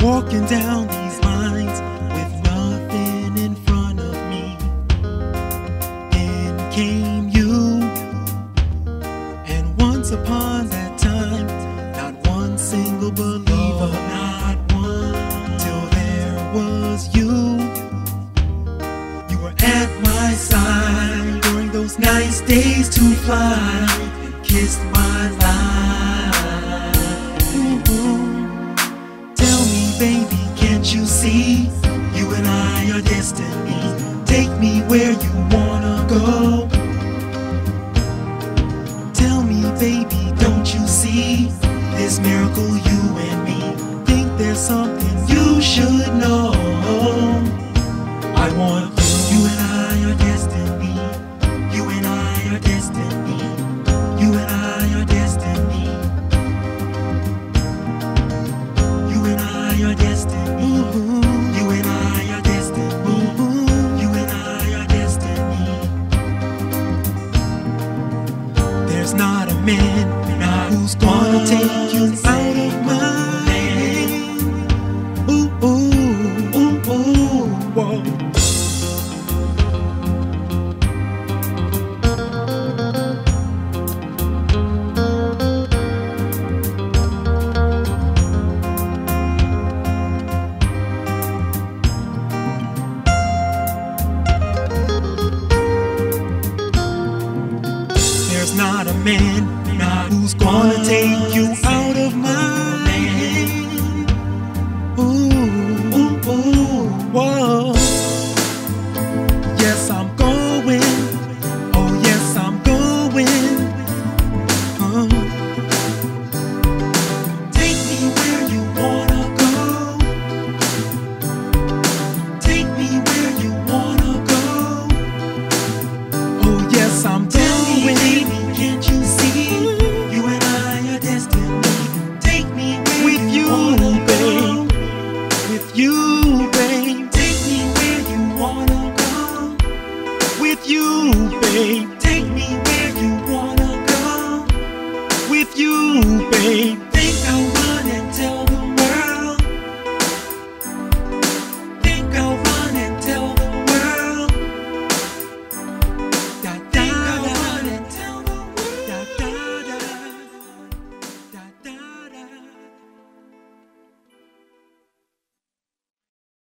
Walking down these once upon that time, not one single believer, not one, till there was you. You were at my side during those nice days to fly and kissed my baby, don't you see? This miracle, you and me. Think there's something you should know. I want you. And I are There's not a man who's gonna take you out of mine. Man. Not who's gonna take you babe. Take me where you wanna go. With you, babe.